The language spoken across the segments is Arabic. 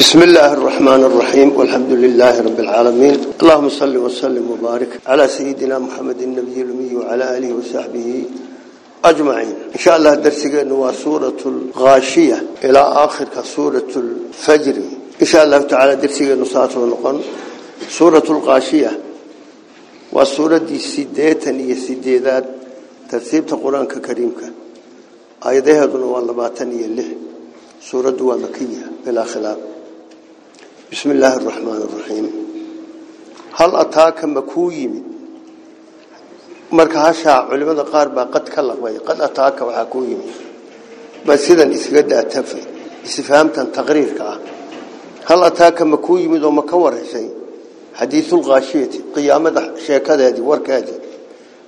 بسم الله الرحمن الرحيم والحمد لله رب العالمين. اللهم صل وسلم وبارك على سيدنا محمد النبي الأمي وعلى آله وصحبه أجمعين. إن شاء الله درسنا هو سورة الغاشية إلى آخر سورة الفجر. إن شاء الله تعالى درسنا نصات ونقن سورة الغاشية والسورة دي هي سيديدات ترتيب القرآن الكريم آياتها دون والله باتنية له سورة مكية. بلا خلاف بسم الله الرحمن الرحيم هل أتاك مكويم مركها شاع علماء القارب قد كلق وي قد أتاك وحكويم بس إذا إسقدا تف إسفهمت تقريرك هل أتاك مكويم إذا مكور شيء حديث الغاشية قيامة شيء كذا هذه ورك هذه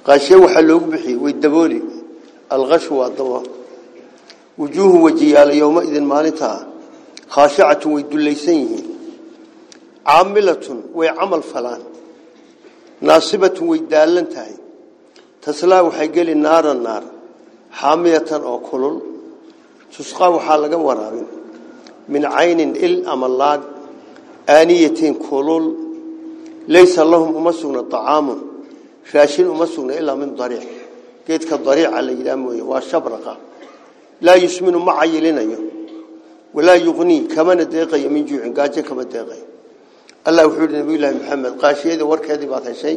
غاشية وحلوق بحي ويدبولي الغش والضوء وجوه وجيال يوم إذا مالتها خاشعة ويدل ليسين taslaa waxay geli naaran naar xaamiyatan oo kulul tusqaa waxaa laga waraabin min caynin il ama laag aaniyatin kulul laysa lahum uma sugna acaamun raashin uma sugna ilaa min dariic geedka dariica la yidhaha mooye waa shabraqa laa yusminu ma cayilinayo walaa yuqnii kamana deeqayo min juucin gaajo kama deeqayo wuxuu yihi nabiyullaahi maxamed qaashiyadii warkeedii baad heshay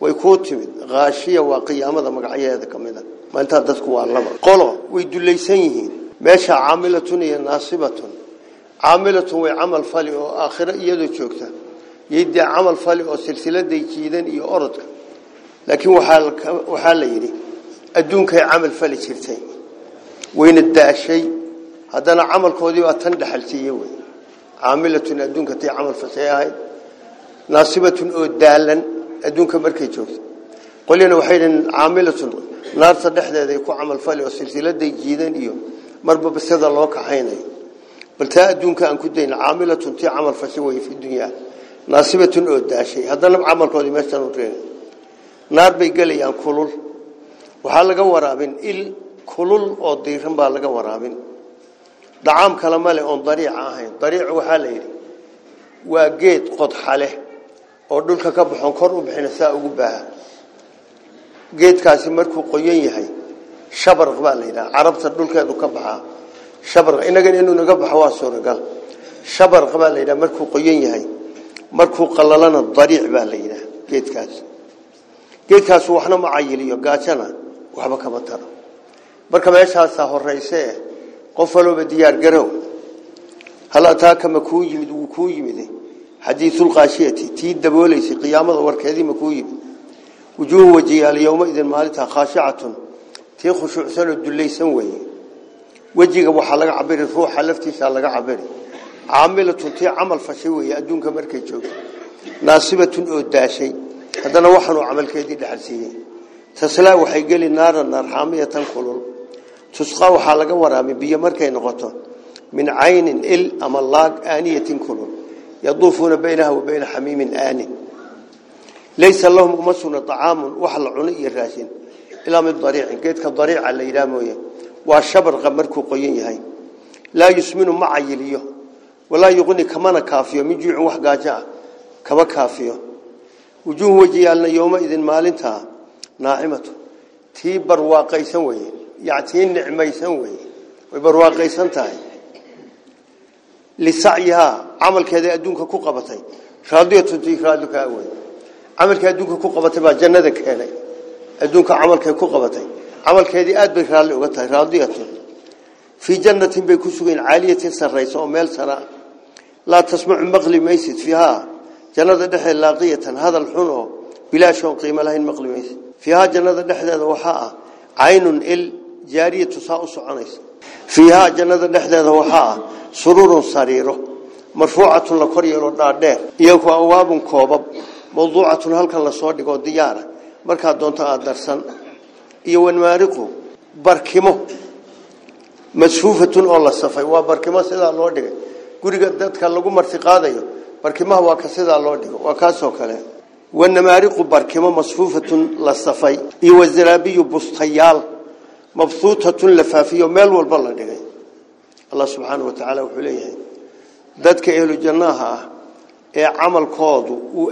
way ku timid qaashiya waa qiyaamada magacyadeeda kamid ah maanta dadku waa laba qolo way dulaysan yihiin meesha caamilatun iyo naasibatun caamilatun way camal fali oo aakhiro iyadoo joogta yidii camal fali oo silsiladay jiidan iyo orodka laakiin waxaa waxaa la yidhi adduunkay camal fali jirtay wayna daashay haddana camalkoodii waa tan dhaxalsiiye wey caamilatun adduunka tay camal fashay ahayd naasibatun oo daalan adduunka markay joogto qolina waxay dhaheen caamilatun naarta dhexdeeda ku camal fali oo silsiladay jiidan iyo marba basada loo kaxaynayo bal taa adduunka aan ku dayna caamilatun tii camal fashay way fi dunyaa naasibatun oo daashay haddana camalkoodii meeshan u reena naar bay gelayaan kulul waxaa laga waraabin il kulul oo diiran baa laga waraabin dacaam kale male oon dariica ahayn dariicu waxaa la yidhi waa geed qodxa leh oo dhulka ka baxoon kor u bixina saa ugu baaha geedkaasi markuu qoyan yahay shabarq baa la yidhaha carabta dhulkeedu ka baxaa shabarq inagana inuu naga baxo waa suuragal shabarq baa la yidhaha markuu qoyan yahay markuu qalalana dariic baa la yidhaha geedkaasi geedkaasi waxna ma cayiliyo gaajana waxba kama taro marka meeshaasaa horeyse قفلوا بديار جرو هل أتاك مكوي من وكوي منه حديث القاشية تيد دبولي في قيامة ورك هذه مكوي وجوه وجهي اليوم إذا مالتها خاشعة. تيخش عسل الدلي سوي وجهك وحلق عبير فو حلفتي شالق عبير. عاملة تي عمل فشوي أدون كمرك يجوك ناسبة أوداشي هذا نوحن عمل كذي دحسيه تسلا وحيقلي النار النار حامية تنخلوا تسقى وحالك ورامي بيه مركي نغطه من عين إل أم الله آنية كله يضوفون بينها وبين حميم آني ليس لهم أمسون طعام وحل عني الراسين إلا من الضريع قيدك الضريع على إلامه وشبر غمركو قيين يهي لا يسمن معي ليه ولا يغني كمان كافيه من جوع وحقاجع كما كافيه وجوه وجيالنا يومئذ مالنتها ناعمة تيبر واقعي سويه yani tii nicmaysan weye way barwaaqaysan tahay lisacyihaa camalkeeda adduunka ku qabatay raadiyatun tii raadli kaa wey camalkii adduunka ku qabatay baa jannada keenay adduunka camalkay ku qabatay camalkeedii aad bay raalli uga tahay raadiyatun fii jannatin bay ku sugayn caaliyatin sarraysa oo meel sara laa tasmacu maqli maysid fiihaa jannada dhexdeed laaqiyatan hadal xun oo bilaashoon qiimo lahayn maqli maysid fiihaa jannada dhexdeeda waxaa ah caynun il jaariyatu saa u soconaysa fiihaa jannada dhexdeeda waxaa ah sururun sariiro marfuucatun la kor yeelo dhaadheer iyo ku awaabun koobab mawduucatun halkan lasoo dhigo diyaara markaa doonto aada darsan iyo wanmaariqu barkimo masfuufatun oo la safay waa barkimo sidaa loo dhigay guriga dadka lagu marti qaadayo barkimaha waa ka sidaa loo dhigo waa kaasoo kale wanamaariqu barkimo masfuufatun la safay iyo wazaraabiyu bustayaal faafiyo meel walba la dhigay الله سبحانه وتعالى وحليه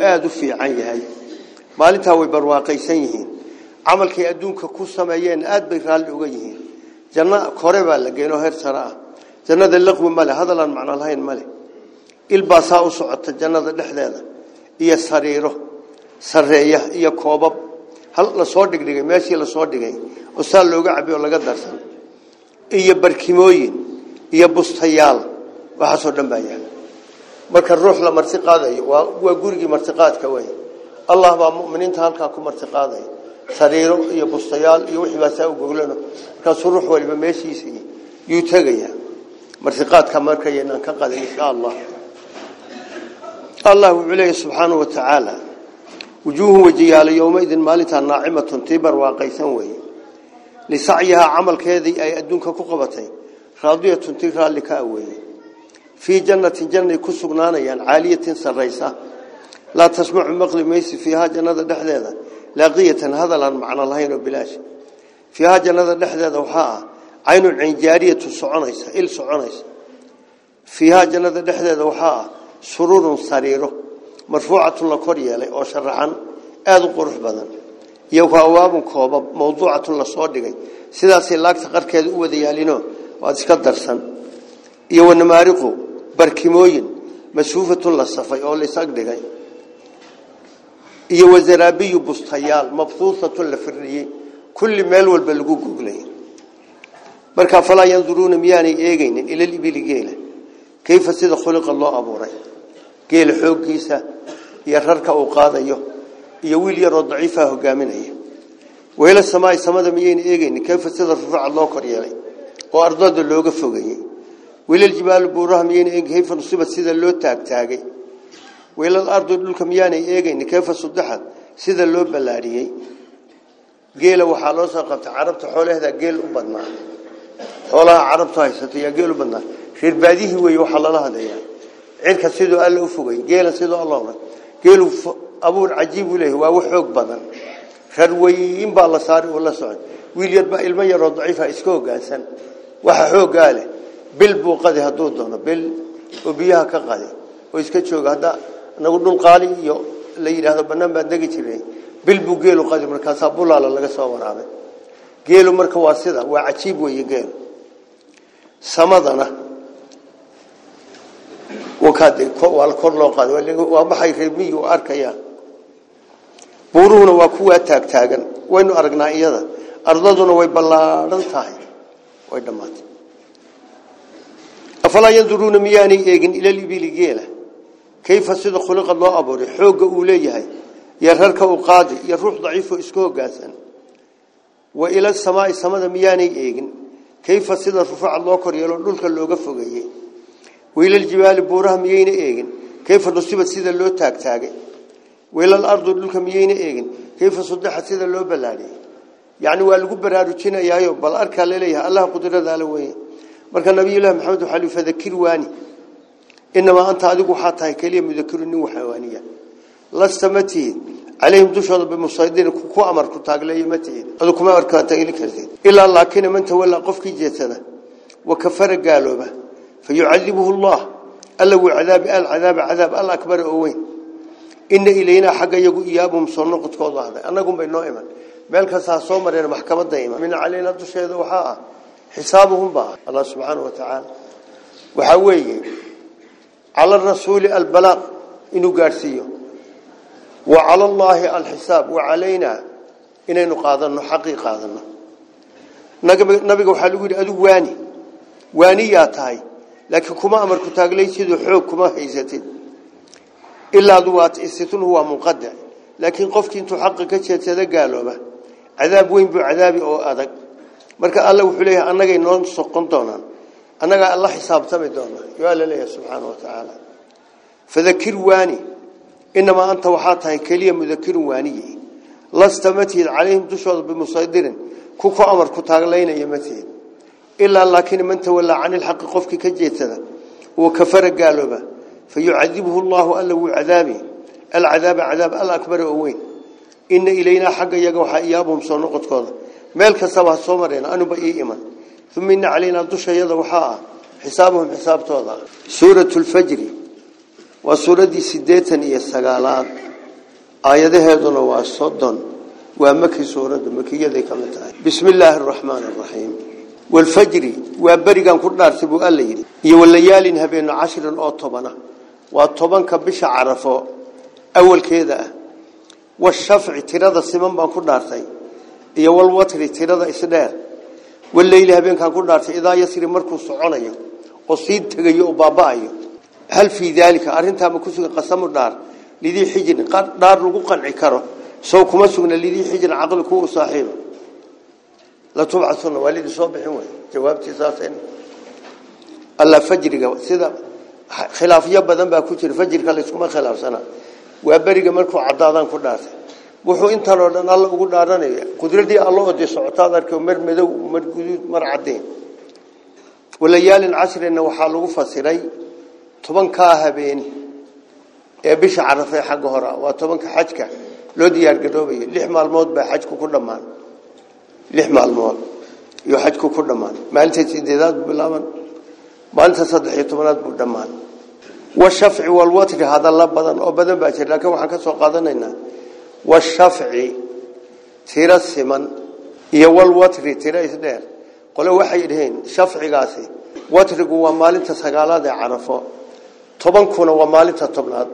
ah fiican yahay maalintaa way barwaaqaysan yihiin camalkay adduunka ku sameeyeen aada bay raalli uga yihiin janno kore baa la geynoo heer sare ah jannada laqwi male hadalaan macno lahayn male ilbaasaa u socota jannada dhexdeeda iyo sariiro sareeya iyo koobab oo saa looga cabiy oo laga darsan iyo barkimooyin iyo bustayaal waxaasoo dhan baa yaala marka ruux la marti qaadayo waa waa gurigii martiqaadka wey allah baa mu'miniinta halkaa ku marti qaadaya sariiro iyo bustayaal iyo wixii baa saa u goglano markaasuu ruux waliba meeshiisii yuu tegayaa martiqaadka markaynaan ka qadin insha allah allah wuxuu leeyahy subxaanahu wa tacaala وجوه وجيال يومئذ مالتها ناعمة تبر وقيسا وي لسعيها عمل كذي أي أدونك كقبتي راضية تكرى لك أوي في جنة جنة كسقنانا يعني عالية سريسة. لا تسمع مغلي ميس فيها جنة دحذة لاغية هذا لا معنى الله بلاش فيها جنة دحذة وحاء. عين العنجارية سعونيس إل سعونيس فيها جنة دحذة وحاء. سرور سريره. مرفوعة لكوريا لي أو شرعاً هذا قرح بدن يوفاواب كوب موضوعة لصادقة سداس الله سقر كذا وذي علينا وأذكر درسا يو النمارقو بركيموين مسوفة للصفة أو لساق دقة يو زرابي بستيال مبثوثة لفرية كل مال والبلغو قوغلي مركا ينظرون مياني إيغين إلى الإبليجيلة كيف سيد خلق الله أبو رأي geela xooggiisa iyo rarka uu qaadayo iyo wiil yaroo daciifa hogaaminaya weyla samaay samada miyayna eegaynin kayfa sida rufuca loo kor oo ardada looga fogeeyey weylal jibaalu buuraha miyayna eegin kayfa sida loo taagtaagay weylal ardu dhulka miyaanay eegaynin kayfa sudaxad sida loo ballaariyey geela waxaa loo soo qabtay carabta xoolaheeda geel u badnaa xoolaha carabtu haysato yaa geel u badnaa reer baadihii weeye waxaa lala hadlayaa cirka sidoo alla u fogay geela sidoo alla oray geelu abuur cajiib u leeyahay waa wax xoog badan rar weyn baa la saaray oo la socon wiil yar baa ilmo yaroo daciifa iska hoggaansan waxa xooggaa leh bil buu qadi hadduu doono bil oo biyaha ka qadi oo iska jooga hadda nagu dhul qaali iyo la yidhaahdo bannaan baan degi jiray bil buu geelu qadi markaasaa bulaala laga soo waraabay geelu marka waa sida waa cajiib weeye geelu samadana waa kor loo qaaday waa maxay reebmiyu arkayaan buuruhuna waa kuwaa taagtaagan waynu aragnaa iyada ardaduna way ballaadhan tahay way dhammaatay afalaa yanduruuna miyaanay eegin ilalibili geela kayfa sida khuliqad loo abuuray xoogga uu leeyahay iyo rarka uu qaaday iyo ruux daciifoo iska hoggaansan wa ila samaai samada miyaanay eegin kayfa sida rufuca loo kor yeelo dhulka looga fogeeyey buuraha miyayna eegin kayfa nusibad sida loo taagtaagay waylal ardu dhulka miyayna eegin kayfa sudaxad sida loo ballaadhiyey yacni waa lagu baraarujinayaayo bal arkaa laleeyahay allah qudrada ala weeye marka nabiyullahi maxamed waxaa lihi fadakir waani inamaa anta adigu waxaa tahay keliya mudakiru nin waxawaaniya lasta ma tihid calayhim dushooda bimusaydirin ku amar ku taagleeya ma tihid adu kuma amarkaa taagli kartid ilaa laakina man tawallaa qofkii jeedsada wa kafara gaalooba فيعذبه الله. ألا وعذاب العذاب عذاب الله أكبر أوين إن إلينا حق يجو إيابهم صنقت كوض هذا. أنا قم إيمان. مالك ساسومر إلى محكمة دائما من علينا تشهد وحاء. حسابهم بقى الله سبحانه وتعالى. وحوي. على الرسول البلاغ. إنه قارسيه وعلى الله الحساب. وعلينا. إنه قاضنا. حقيقة قاضنا. نبي وحلو يقول أدو واني. واني يا تاي. Duwaat istitun huwa munqadi laakiin qofkii intuu xaqa ka jeedsada gaalooba cadaab weyn buu cadaabi oo adag marka alla wuxuu leeyahay annagay noo soqon doonaan annagaa alla xisaabtami doona yo alla leeyahay subxaana wa tacaala fadakir waani inamaa anta waxaa tahay keliya mudakirun waaniye lasta ma tihid calayhim dushooda bimusaydirin ku ku amarku taaglaynaya ma tihid إلا لكن من تولى عن الحق قفك كجيتنا وكفر قالوا فيعذبه الله ألا عذابه العذاب عذاب الأكبر أوين إن إلينا حق يقوح إيابهم صنقت كذا مالك سواه صمرين أنو بأي إيمان. ثم إن علينا دش يضا xisaabtooda suuratu lfajri waa suuradii sideetan iyo sagaalaad aayadaheeduna waa soddon waa maki suuraddu makiyaday ka mid tahay bismi illaahi araxmaani araxiim walfajri waa berigan ku dhaartay buu alla yidhi iyo walayaalin habeeno cashirin oo tobana waa tobanka bisha carafo awalkeeda ah washafci tirada siman baan ku dhaartay iyo walwatri tirada isdheer waleyli habeenkaan ku dhaartay idaa yasri markuu soconayo oo sii tegayo oo baaba'ayo hal fii daalika arrintaama ku sugan qasamu dhaar lidii xijrin dhaar lagu qanci لا تبعثون والد صبحي وين جوابتي ساسين الله فجر سيدا خلافية بدن باكوتر فجر قال اسكما خلاف سنة. وأبريق ملكو عدادان كرناس وحو انتان ودن الله قلنا عدان قدر دي الله ودي سعطا ذلك ومر مدو ومر قدود مر عدين. وليال العسر إنه حالو فسري طبان كاها بيني ee bisha arfay xaq hore waa tobanka xajka loo diyaar garoobay lix maalmood baa xajku ku dhamaan lix maalmood iyo xajku ku dhammaan maalinta sideedaad buu bilaaban maalinta saddex iyo tobanaad buu dhammaan washafci walwatri hadalla badan oo badan baa jira laakiin waxaan ka soo qaadanaynaa washafci tiro siman iyo walwatri tiro isdheer qole waxay dhaheen shafcigaasi watrigu waa maalinta sagaalaad ee carafo tobankuna waa maalinta tobnaad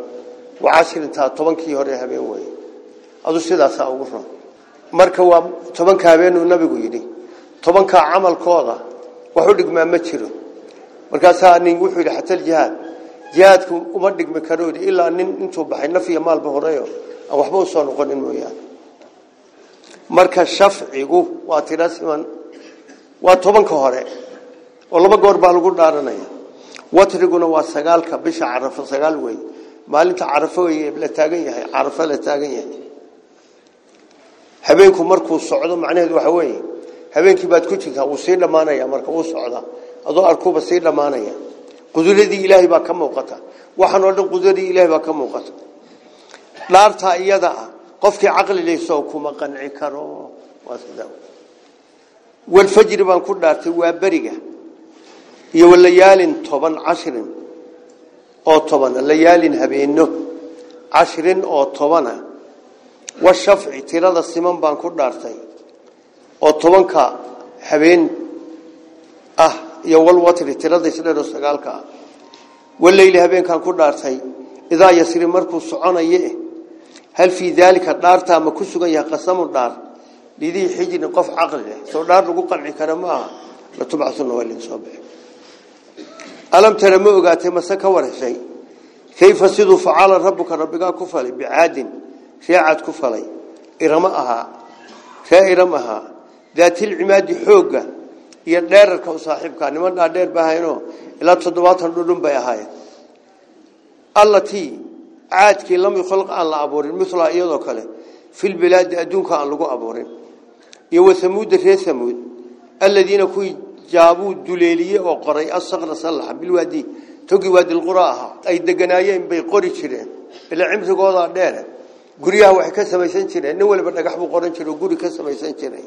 waa cashirintaa tobankii hore habeen weye adu sidaasaa ugu ron marka waa tobanka habeenuu nabigu yidhi tobankaa camalkooda wax u dhigmaa ma jiro. Markaasaa nin wuxuu yidhi xata aljihaad jihaadku uma dhigmi karo ilaa nin intuu baxay naf iyo maalba horeyo aan waxba u soo noqonin mooyaane. Marka shafcigu waa tira siman waa tobanka hore oo laba goor baa lagu dhaaranaya. Watriguna waa sagaalka bisha carafo sagaal wey maalinta carafo wey la taagan yahay carafo la taagan yahay habeenku markuu socdo macnaheedu waxa weeye habeenkii baad ku jirtaa wuu sii dhammaanaya marka uu socda adoo arkuuba sii dhammaanaya quduradii ilaahay baa ka muuqata waxaan oo dhan quduradii ilaahay baa ka muuqata dhaartaa iyada ah qofkii caqli leysoo kuma qanci karo waa sidaa walfajri baan ku dhaartay waa beriga iyo walayaalin toban cashrin oo tobana layaalin habeeno cashrin oo tobana tobanka habeen ah iyo walwatri tirada isdheer oo sagaalka ah waleyli habeenkaan ku dhaartay idaa yasri markuu soconaye hal fii daalika dhaartaa ma ku sugan yahay qasamu dhaar lidii xijrin qof caqli leh soo dhaar lagu qanci kara ma aha la tubcasuna waa idin soo bixi alam tara ma ogaatay mase ka wareshay kayfa siduu facala rabbuka rabbigaa ku falay bicaadin فيعاد كفلي إرماءها كإرماءها ذات العماد حوجة يدارك وصاحبك أنا ما أدار بها إنه إلا تدوات هندون بيهاي الله تي عاد كي لم يخلق الله أبوري مثل أيضاك له في البلاد أدونك أن لقوا أبوري يو ثمود في ثمود الذين كوي جابوا دليلية وقرية الصغر صلح بالوادي تقي وادي القراءة أي دقنايين بيقوري شرين إلا عمسك وضع داره guryaha waxay ka samaysan jireen nin waliba dhagax buu qoran jire oo guri ka samaysan jiray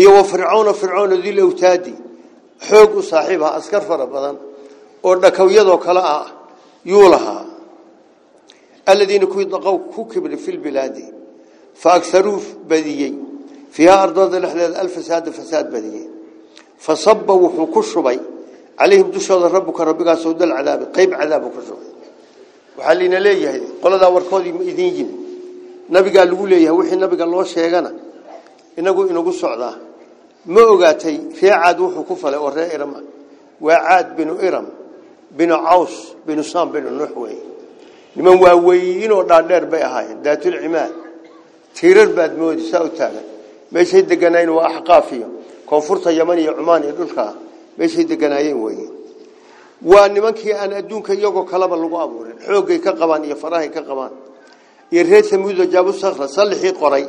iyo wa fircoona fircoona dil awtaadi xoog u saaxiib ah askar fara badan oo dhakawyadoo kale ah yuu lahaa aladiina kuwii daqow ku kibri fi lbilaadi fa agaruu badiyey fiiha ardooda dhexdeeda alfasaada fasaad badiyey fa saba wuxuu ku shubay calayhim dushooda rabbuka rabbigaasoo dal cadaabi qayb cadaabu ku shubay waxaa liina leeyahay qoladaa warkoodii ma idin yimi nabigaa lagu leeyahay wixii nabiga loo sheegana inagu inagu socdaa ma ogaatay ree caad wuxuu ku falay oo ree iram ah waa caad binu iram binu caws binu saam binu nuux wey niman waaweyn oo dhaadheer bay ahaayeen daatulcimaad tiirar baad moodi saa u taagan meeshay deganaayeen waa axqaaf iyo koonfurta yaman iyo cumaan iyo dhulkaa meeshay deganaayeen weye waa nimankii aan adduunka iyagoo kaleba lagu abuurin xoogay ka qabaan iyo farahay ka qabaan iyo reer samuudo jaabu sakra sallixii qoray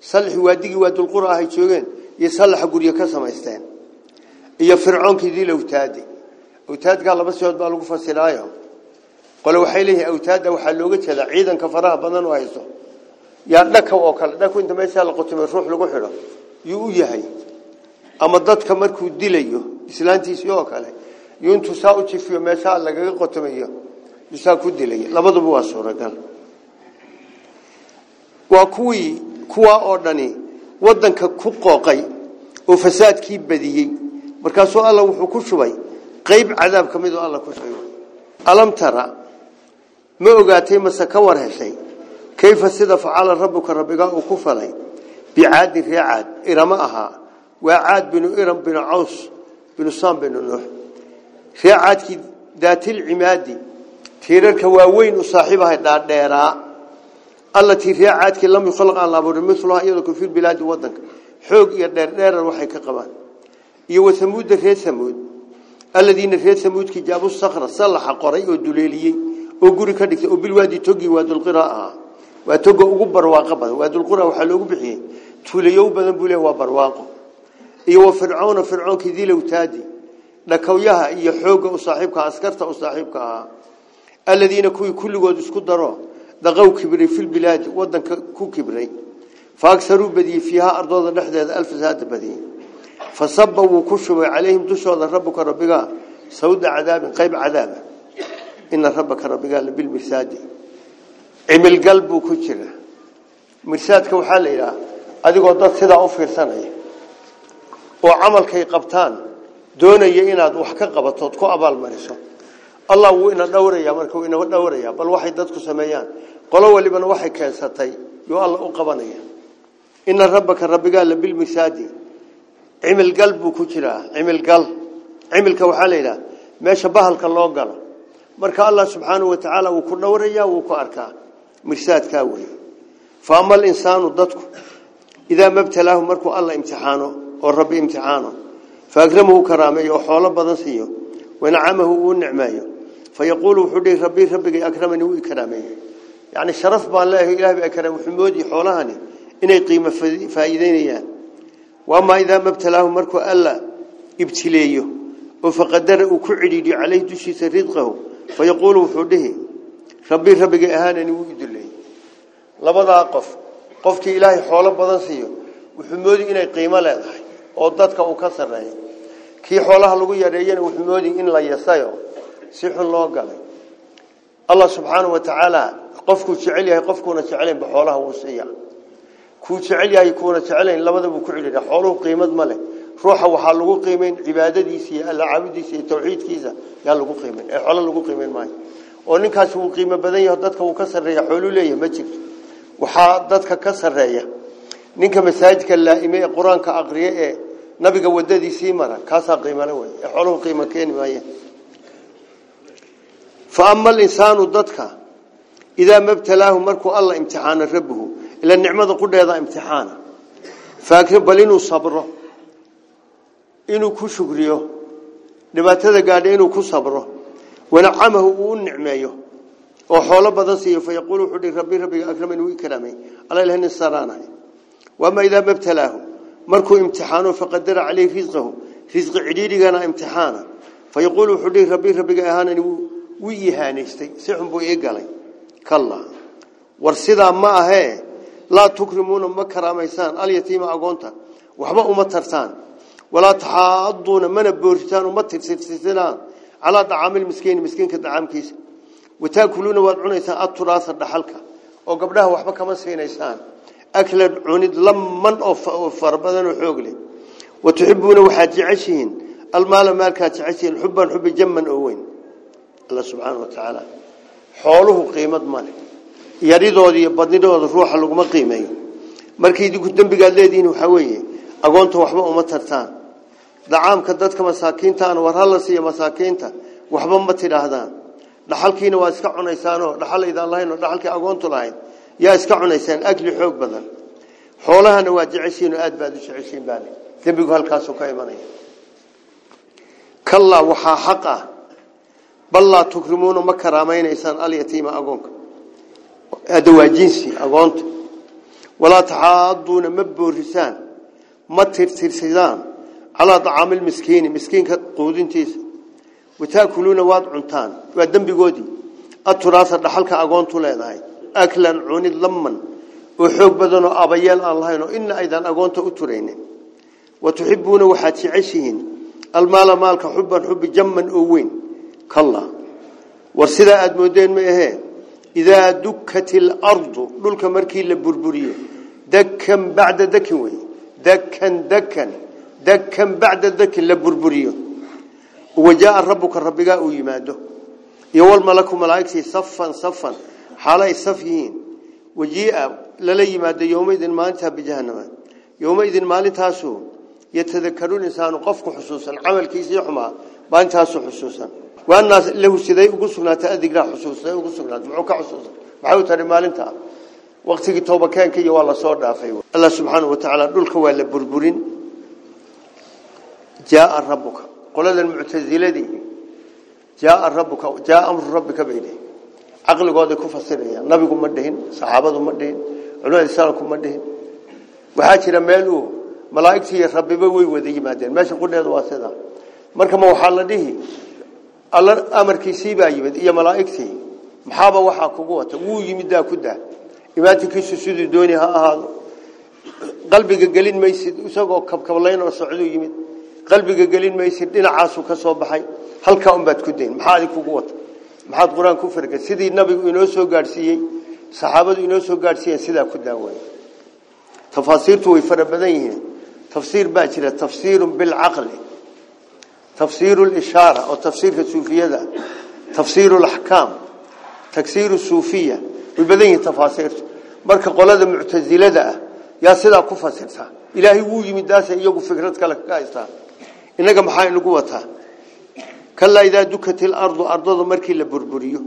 sallixii waadigii waadulqura ahay joogeen iyo sallaxa guryo ka samaysteen iyo fircoonkii dil awtaadi awtaadkaa laba sidood baa lagu fasiraayo qole waxay leeyihiin awtaadda waxaa looga jeedaa ciidanka faraha badan oo hayso yaa dhakaw oo kale dhaku inta meeshaa la qotumay ruux lagu xidho yuu u yahay ama dadka markuu dilayo islaantiisii oo kale yuntu saa u jifiyo meesha lagaga qotomayo isaa ku dilay labaduba waa suuragal waa kuwii kuwa oo dhani wadanka ku qooqay oo fasaadkii badiyey markaasuu alla wuxuu ku shubay qayb cadaab ka mid oo alla ku shubay alam tara ma ogaatay mase ka war heshay kayfa sida facala rabbuka rabbiga uu ku falay bicaadi reecaad irama ahaa waa caad binu iram binu caws binu saam binu nuux في عاد ذات العماد. تيرك واوين وصاحبها دارا التي في عاد لم يخلق الله بر مثلها يدك في البلاد وضنك حوق يا دار دار وحي كقبان. يو ثمود في ثمود. الذين في ثمود كي جابوا الصخرة. صلح قري ودليلي وقولي كذلك وبالوادي تجي واد القراءة وتجو أكبر واقبة واد القراءة وحلو بحين تولي يوم بدن بوله وبر واقو يو إيوه فرعون فرعون كذيل وتادي. Dhakawyaha iyo xoogga u saaxiibka askarta u saaxiibka ahaa aladiina kuwii kulligood isku daro daqow kibray fil bilaadi wadanka ku kibray faagsaruu badiyey fiihaa ardooda dhexdeeda alfasaada badiyey fasaba wuu ku shubay calayhim dushooda rabbuka rabbigaa sawda cadaabin qayb cadaaba ina rabbaka rabbigaa labilmirsaadi cimilgal buu ku jira mirsaadka waxaa la yidhaha adigoo dad sidaa u fiirsanaya oo camalkay qabtaan دوني يينات وحكا قبطت كو أبال مريسو الله وإنا دوري يا مركو إنا دوري يا بل وحي دادكو سميان قلوة لبن وحي كيساتي يو الله أقبني إن ربك الرب قال بالمسادي عمل قلب كجرا عمل قلب عمل كوحالي ما شبه الله قال مركا الله سبحانه وتعالى وكو نوري يا وكو أركا مرساد كاوي فأما الإنسان دادكو إذا ما ابتلاه مركو الله امتحانه والرب امتحانه فأكرمه كرامي وحول بضسيه ونعمه ونعمه فيقول وحده ربي ربك أكرمني وكرامي يعني شرف بالله إله بأكرم وحمودي حولهاني. إني قيمة فائديني يعني. وما إذا مبتلاه مركو ألا ابتليه وفقدر وكعدي عليه دشي سرزقه فيقول وحده ربي ربك أهانني ويدلي لبضا قف. قفت إلهي حول بضسيه وحمودي إني قيمة لا يضحي oo dadka uu ka sarreeyay qofkuu jecel yahay qofkuuna jecelaynba xoolaha wuu siiya kuu jecel yahay kuuna jecelayn labadabuu ku cidhiidha xooluhu qiimad ma leh ruuxa waxaa lagu qiimeyn cibaadadiisa iyo alla caabudiisa iyo tawxiidkiisa yaa lagu qiimeyn ee xoolo lagu qiimeyn maayo oo ninkaasi wuu qiimo badan yahay dadka wuu ka sarreeya xooluu leeyahay ma jirto waxaa dadka ka sarreeya ninka masaajidka laa'ime ee qur-aanka aqriye ee xooluhu qiimo keeni maayeen fa ama alinsaanu dadka idaa mabtalaahu markuu alla imtixaano rabbuhu ila nicmada qudheeda imtixaana faakir bal inuu sabro inuu ku shukriyo dhibaatada gaadha inuu ku sabro wanacamahu uu u nicmeeyo oo xoolo badan siiyo fayaquulu wuxuu dhihi rabbi rabbiga akramani wuu ikraamay alla ilahay nin saraanahay waama idaa mabtalaahu مركو امتحانه فقدر عليه فيزقه فيزق عديد جانا امتحانه فيقول حديث ربي ربي جاهان إنه ويهانيستي سحب ويجالي كلا ورسلا ما هي لا تكرمون مكرام إنسان اليتيم عقونتا وحماء مترسان ولا تحاضون من البورتان ومترسسسان على دعام المسكين مسكين كدعام كيس وتأكلون وضعون إنسان التراث الدحلكة وقبلها وحبك من سين إنسان aklan cunid laman oo fara badan oo xoog leh watuxibuuna waxaad jeceshihiin almaala maalkaad jeceshihiin xubban xubi jamman oo weyn alla subxaana wa tacaala xooluhu qiimad male yaridooda iyo badnidooda ruuxa laguma qiimeeyo markii idinku dembigaad leedihiin waxaa weeye agoonta waxba uma tartaan dacaamka dadka masaakiintaana war hala siiya masaakiinta waxba ma tidhaahdaan dhaxalkiina waa iska cunaysaanoo dhaxalaydaan lahayn oo dhaxalkii agoontu lahayd akli xoog badan xoolahana waa jeceshiin oo aad baad u jeceshiin baale dembigu halkaasuu ka imanaya kallaa waxaa xaq ah bal laa tukrimuuna ma karaamaynaysaan alyatiima agoonka hadda waa jinsi agoonta walaa taxaaduuna ma boorisaan ma tirtirsidaan calaa dacaamil miskiini miskiinka quudintiisa wataakuluuna waad cuntaan waa dembigoodii aturaasa dhaxalka agoontu leedahay أكلا عوني لمن وحب بدن أبيال الله إنه إن أيضا أقول تؤترين وتحبون وحات عشين المال مالك حبا حب جما أوين. كالله. وسلا أدمودين ما إيه. إذا دكت الأرض. للك مركي لبربورية دكا بعد دكوي. دكا دكا. دكا بعد دك لبربورية وجاء ربك الرب جاء يماده يوم ملكه ملائكته صفا صفا. حالي صفيين وجيء للي ماذا يومئذ ما أنت بجهنم. يومئذ ما لتاسو يتذكر الإنسان قفق حسوسا عمل كيس يحمى ما أنت هاسو حسوسا وأن له سيدي وقصنا تأذق له حسوسا وقصنا دمعوك حسوسا بحيو تاري ما لنتا وقت توبة كان كي والله صور دافيو الله سبحانه وتعالى دول كوالي البربورين جاء ربك قل للمعتزلين جاء ربك جاء أمر ربك بينه caqligooday ku fasirayaan nabigu ma dhihin saxaabadu ma dhihin culimada islaamku ma dhihin waxaa jira meel uu malaa'igtii rabbiba way wada yimaadeen meesha qudheedu waa sidaa marka ma waxaa la dhihi alla amarkiisii baa yimid iyo malaa'igtii maxaaba waxaa kugu wata wuu yimidaa ku daa imaatinkiisu siduu dooni ha ahaado qalbiga gelin maysid isagoo kabkablayn oo socduu yimid qalbiga gelin maysid dhinacaasuu ka soo baxay halkaa unbaad ku dayn maxaa kugu wata maxaad qur-aan ku farga sidii nabigu inoo soo gaadhsiiyey saxaabadu inoo soo gaadhsiiyeen sidaa ku daaway tafaasiirtu way fara badan yihiin tafsiir baa jira tafsiirun bilcaqli tafsiiru lishaara oo tafsiirka suufiyada tafsiiru laxkaam tafsiiru suufiya way badan yihiin tafaasiirtu marka qolada muctasilada ah yaa sidaa ku fasirta ilaahay wuu yimid daasa iyagu fikrad kale ka haystaa inaga maxaa inagu wataa كلا إذا دكت الأرض أرض ذا مركي لبربريو.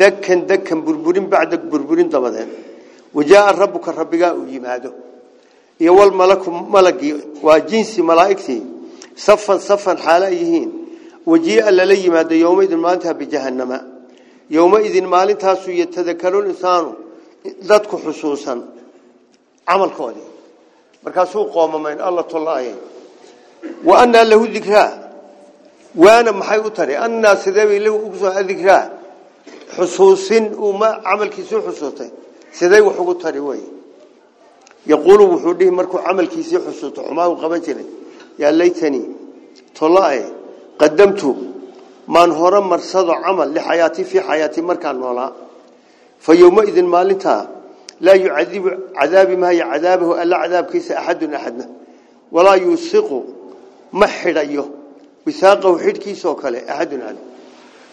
دكن دكن بربرين بعدك بربرين دمدهم وجاء ربك ربك يماده يوال ملك ملقي وجنس ملائكتي. صفا صفا حالئهين وجاء للي ماذا يومئذ ما انتهى بجهنم. يومئذ ما انتهى سيتذكر الإنسان. ذاتك حسوسا. عمل قولي مركز سوق وممين الله تلاهي وأن له الذكرى وأنا محي اتري أنا سيدي له أقصو هذكرا حسوس وما عمل كيسو حسوته سيدي وحو اتري وي. يقول وحو مركو عمل كيسو حسوته وما قبجري يا ليتني طلعي قدمت من هورا مرصد عمل لحياتي في حياتي مركا نولا. فيومئذ مالتا لا يعذب عذاب ما هي عذابه ألا عذاب كيس أحد أحدنا ولا يوسق محر axadun axad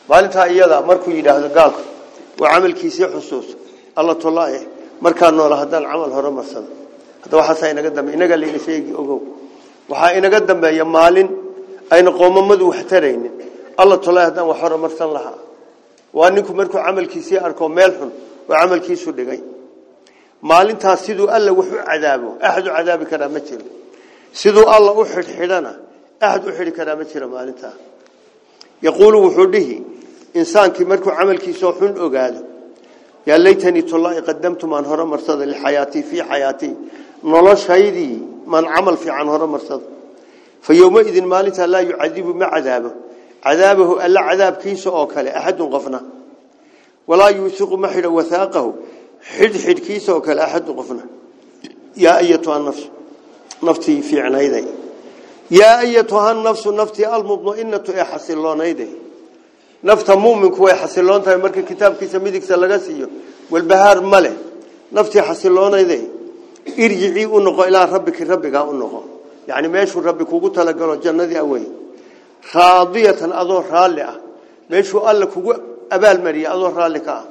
maalintaa iyada markuu yidhaahdo gaalku waa camalkiisii xusuus alla tollaaye markaan noola haddaan camal hore marsado hadda waxaasaa inaga dambe inaga layna sheegi ogow waxaa inaga dambeeya maalin ayna qoomamadu wax taraynin alla tollaaye haddaan wax hore marsan lahaa waa ninku markuu camalkiisii arko meel xun oo camalkiisu dhigay maalintaas siduu alla wax u cadaabo axad u cadaabi karaa ma jiro siduu alla u xidhxidhana أحد أحد كلامه ما لنتها يقول وحده إنسان كمرك عمل كي سوحن أجاده يا ليتني طلائي قدمت من هرم مرصد لحياتي في حياتي. نلاش هيدي من عمل في عن هرم مرصد. فيومئذ ما لنتها لا يعذب مع عذابه. عذابه ألا عذاب كي سأكله أحد غفنا ولا يوثق محل وثاقه. حد حد كي سأكله أحد غفنا يا أيتها النفس نفتي في عنايدي. Nafsu naftii almudmainatu ee xasiloonayday nafta muminku way xasiloon tahay marka kitaabkiisa midigta laga siiyo walbahaar male naftii xasiloonayday irjicii u noqo ilaa rabbiki rabbigaa u noqo yani meeshuu rabbi kugu talagalo jannadii awey raadiyatan adoo raalli ah meeshuu alla kugu abaalmariya adoo raalli ka ah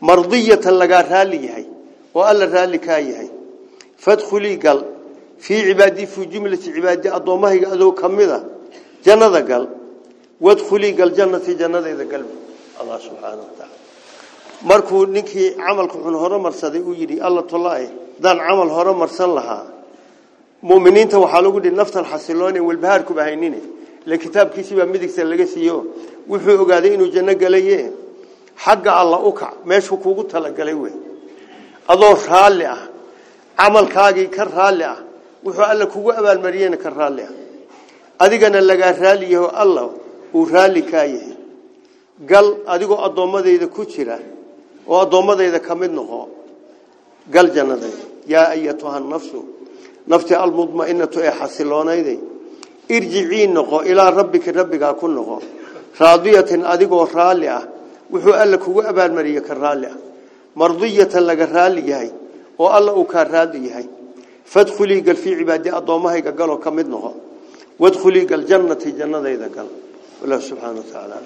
mardiyatan lagaa raalli yahay oo alla raalli kaa yahay fadkhulii gal adoo ka mid a jannada gal wadkhulii gal jannatii jannadayda galbi allah subxaana wa tacaala markuu ninkii camalka xun hore marsaday uu yidhi alla tollaaye haddaan camal hore marsan lahaa muminiinta waxaa lagu dhihi naftan xasiloone walbahaarkuba haynine ile kitaabkiisibaa midigta laga siiyo wuxuu ogaaday inuu janno galaye xagga alla u kac meeshuu kuugu talagalay wey adoo raalli ah camalkaagii ka raalli ah wuxuu alla kugu abaalmariyena ka raalli ah adigana lagaa raalli yaho alla uu raalli kaa yahay gal adigoo addoommadayda ku jira oo addoommadayda ka noqo gal jannadayda yaa ayatuha nafsu naftii almudmainatu ee xasiloonayday irjicii noqo ilaa rabbika rabbigaa ku noqo raadiyatan adigoo raalli ah wuxuu alla kugu abaalmariyey ka raalli ah mardiyatan laga raalli yahay oo alla uu kaa yahay فادخلي قال في عبادي أضامها قالوا كم يدنها وادخلي قال جنة جنة إذا قال. الله سبحانه وتعالى.